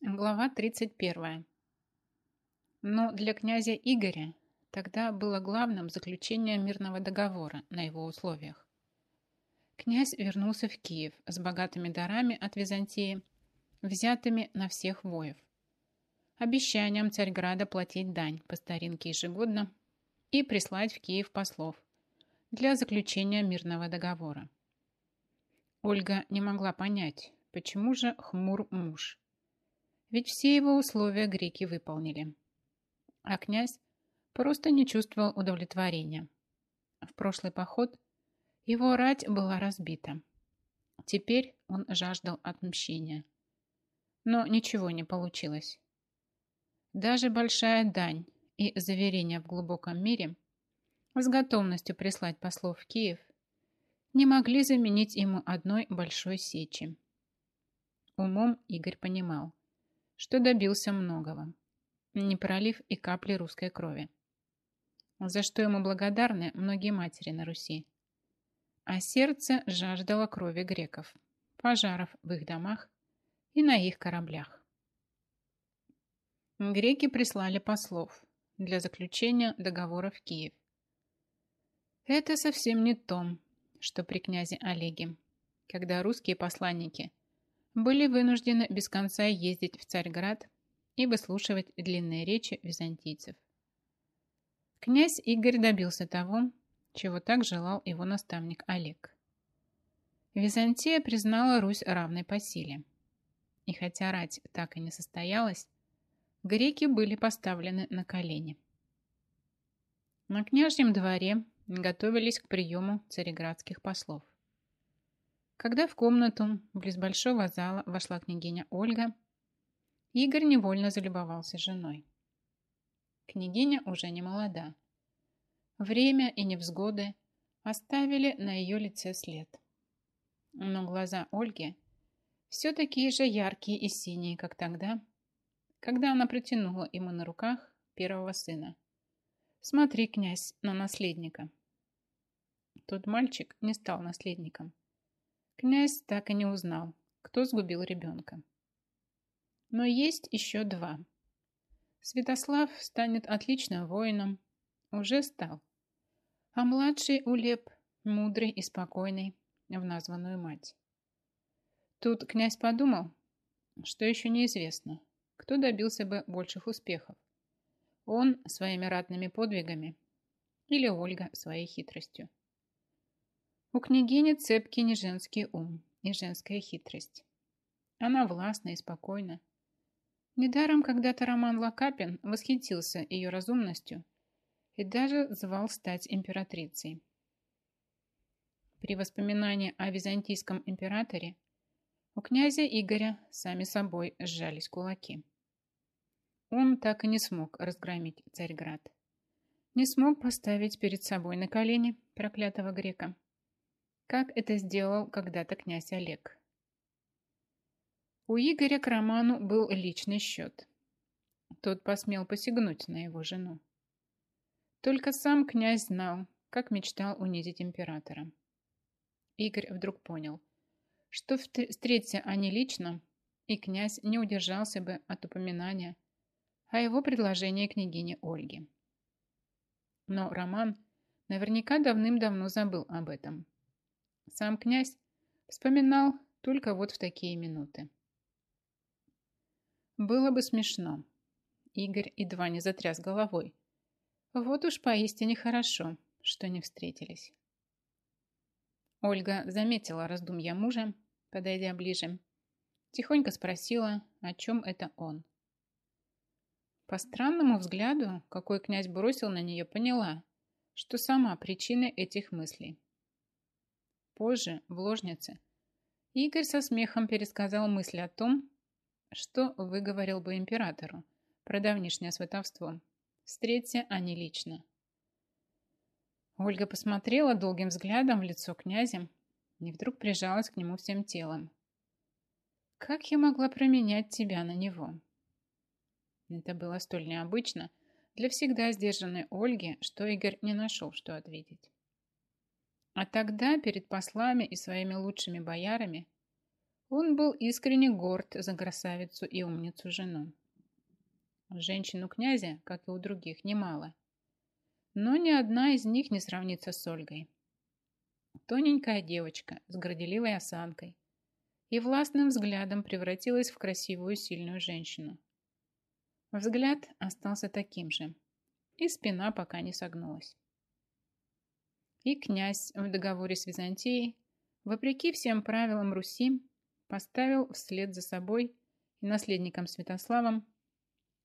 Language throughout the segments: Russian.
Глава 31. Но для князя Игоря тогда было главным заключение мирного договора на его условиях. Князь вернулся в Киев с богатыми дарами от Византии, взятыми на всех воев, обещанием Царьграда платить дань по старинке ежегодно и прислать в Киев послов для заключения мирного договора. Ольга не могла понять, почему же хмур муж – ведь все его условия греки выполнили. А князь просто не чувствовал удовлетворения. В прошлый поход его рать была разбита. Теперь он жаждал отмщения. Но ничего не получилось. Даже большая дань и заверение в глубоком мире с готовностью прислать послов в Киев не могли заменить ему одной большой сечи. Умом Игорь понимал, что добился многого, не пролив и капли русской крови. За что ему благодарны многие матери на Руси. А сердце жаждало крови греков, пожаров в их домах и на их кораблях. Греки прислали послов для заключения договора в Киев. Это совсем не то, что при князе Олеге, когда русские посланники были вынуждены без конца ездить в Царьград и выслушивать длинные речи византийцев. Князь Игорь добился того, чего так желал его наставник Олег. Византия признала Русь равной по силе. И хотя рать так и не состоялась, греки были поставлены на колени. На княжьем дворе готовились к приему цареградских послов. Когда в комнату, близ большого зала, вошла княгиня Ольга, Игорь невольно залюбовался женой. Княгиня уже не молода. Время и невзгоды оставили на ее лице след. Но глаза Ольги все такие же яркие и синие, как тогда, когда она протянула ему на руках первого сына. «Смотри, князь, на наследника». Тот мальчик не стал наследником. Князь так и не узнал, кто сгубил ребенка. Но есть еще два. Святослав станет отличным воином, уже стал. А младший Улеп мудрый и спокойный в названную мать. Тут князь подумал, что еще неизвестно, кто добился бы больших успехов. Он своими ратными подвигами или Ольга своей хитростью. У княгини цепкий не женский ум и женская хитрость. Она властна и спокойна. Недаром когда-то Роман Лакапин восхитился ее разумностью и даже звал стать императрицей. При воспоминании о византийском императоре у князя Игоря сами собой сжались кулаки. Он так и не смог разгромить Царьград. Не смог поставить перед собой на колени проклятого грека как это сделал когда-то князь Олег. У Игоря к Роману был личный счет. Тот посмел посягнуть на его жену. Только сам князь знал, как мечтал унизить императора. Игорь вдруг понял, что встреться они лично, и князь не удержался бы от упоминания о его предложении княгине Ольге. Но Роман наверняка давным-давно забыл об этом. Сам князь вспоминал только вот в такие минуты. Было бы смешно. Игорь едва не затряс головой. Вот уж поистине хорошо, что не встретились. Ольга заметила раздумья мужа, подойдя ближе. Тихонько спросила, о чем это он. По странному взгляду, какой князь бросил на нее, поняла, что сама причина этих мыслей. Позже, в ложнице, Игорь со смехом пересказал мысли о том, что выговорил бы императору про давнишнее сватовство. Встреться они лично. Ольга посмотрела долгим взглядом в лицо князя и вдруг прижалась к нему всем телом. «Как я могла променять тебя на него?» Это было столь необычно для всегда сдержанной Ольги, что Игорь не нашел, что ответить. А тогда перед послами и своими лучшими боярами Он был искренне горд за красавицу и умницу жену. Женщину князя, как и у других, немало. Но ни одна из них не сравнится с Ольгой. Тоненькая девочка с горделивой осанкой и властным взглядом превратилась в красивую сильную женщину. Взгляд остался таким же, и спина пока не согнулась. И князь в договоре с Византией, вопреки всем правилам Руси, поставил вслед за собой и наследником Святославом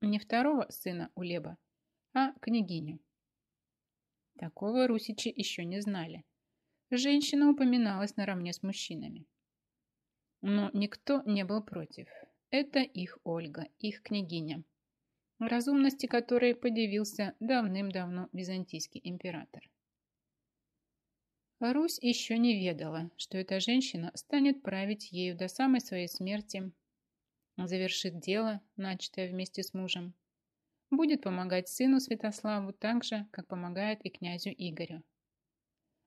не второго сына Улеба, а княгиню. Такого русичи еще не знали. Женщина упоминалась наравне с мужчинами. Но никто не был против. Это их Ольга, их княгиня, разумности которой подивился давным-давно византийский император. Русь еще не ведала, что эта женщина станет править ею до самой своей смерти, завершит дело, начатое вместе с мужем, будет помогать сыну Святославу так же, как помогает и князю Игорю.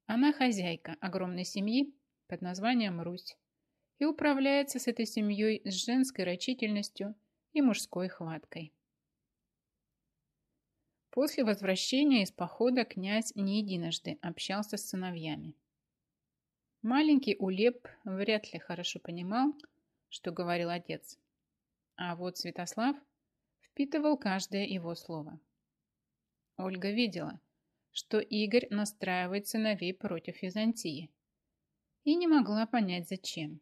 Она хозяйка огромной семьи под названием Русь и управляется с этой семьей с женской рачительностью и мужской хваткой. После возвращения из похода князь не единожды общался с сыновьями. Маленький Улеп вряд ли хорошо понимал, что говорил отец. А вот Святослав впитывал каждое его слово. Ольга видела, что Игорь настраивает сыновей против Византии и не могла понять, зачем.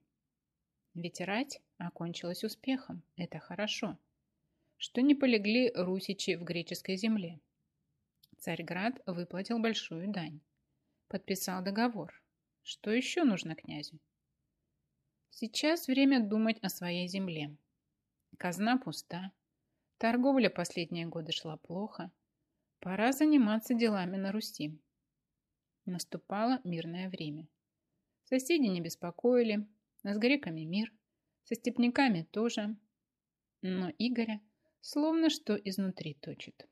Ведь рать окончилась успехом, это хорошо что не полегли русичи в греческой земле. Царьград выплатил большую дань. Подписал договор. Что еще нужно князю? Сейчас время думать о своей земле. Казна пуста. Торговля последние годы шла плохо. Пора заниматься делами на Руси. Наступало мирное время. Соседи не беспокоили, с греками мир, со степняками тоже. Но Игоря словно что изнутри точит.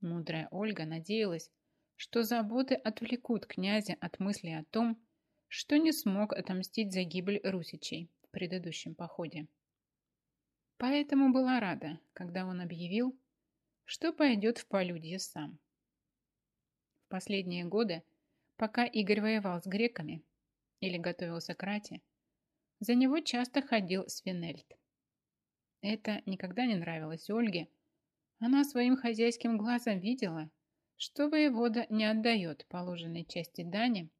Мудрая Ольга надеялась, что заботы отвлекут князя от мысли о том, что не смог отомстить за гибель русичей в предыдущем походе. Поэтому была рада, когда он объявил, что пойдет в полюдье сам. В последние годы, пока Игорь воевал с греками или готовился к рате, за него часто ходил Свинельд. Это никогда не нравилось Ольге. Она своим хозяйским глазом видела, что воевода не отдает положенной части дани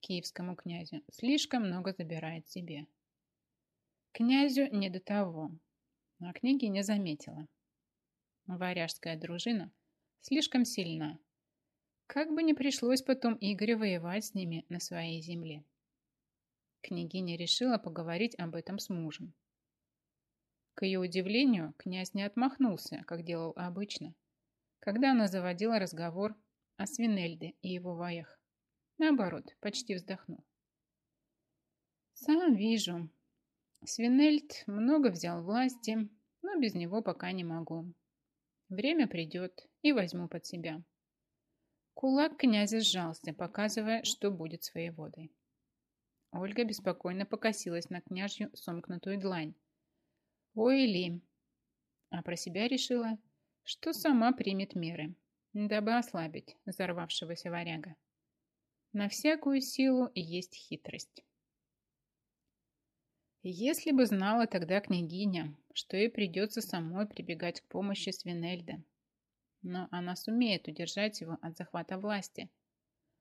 киевскому князю, слишком много забирает себе. Князю не до того, а княгиня заметила. Варяжская дружина слишком сильна. Как бы ни пришлось потом Игорю воевать с ними на своей земле. Княгиня решила поговорить об этом с мужем. К ее удивлению, князь не отмахнулся, как делал обычно, когда она заводила разговор о Свинельде и его воях. Наоборот, почти вздохнул. «Сам вижу. Свинельд много взял власти, но без него пока не могу. Время придет и возьму под себя». Кулак князя сжался, показывая, что будет своей водой. Ольга беспокойно покосилась на княжью сомкнутую длань, Ой, Ли. А про себя решила, что сама примет меры, дабы ослабить взорвавшегося варяга. На всякую силу есть хитрость. Если бы знала тогда княгиня, что ей придется самой прибегать к помощи Свинельда. Но она сумеет удержать его от захвата власти,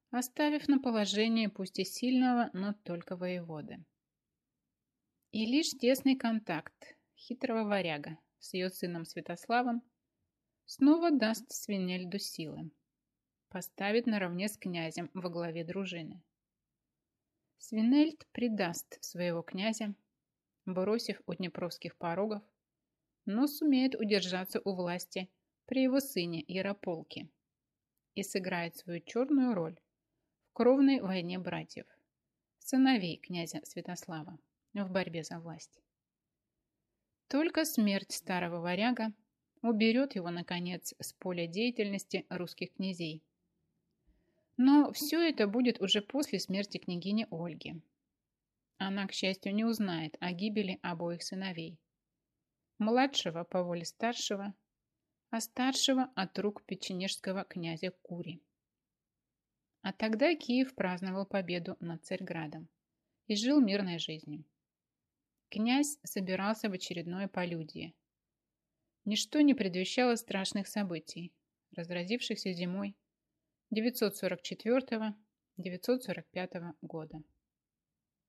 оставив на положение пусть и сильного, но только воеводы. И лишь тесный контакт хитрого варяга с ее сыном Святославом снова даст Свинельду силы. Поставит наравне с князем во главе дружины. Свинельд предаст своего князя, бросив у днепровских порогов, но сумеет удержаться у власти при его сыне Ярополке и сыграет свою черную роль в кровной войне братьев, сыновей князя Святослава в борьбе за власть. Только смерть старого варяга уберет его, наконец, с поля деятельности русских князей. Но все это будет уже после смерти княгини Ольги. она, к счастью, не узнает о гибели обоих сыновей. Младшего по воле старшего, а старшего от рук печенежского князя Кури. А тогда Киев праздновал победу над Царьградом и жил мирной жизнью. Князь собирался в очередное полюдие. Ничто не предвещало страшных событий, разразившихся зимой 944-945 года.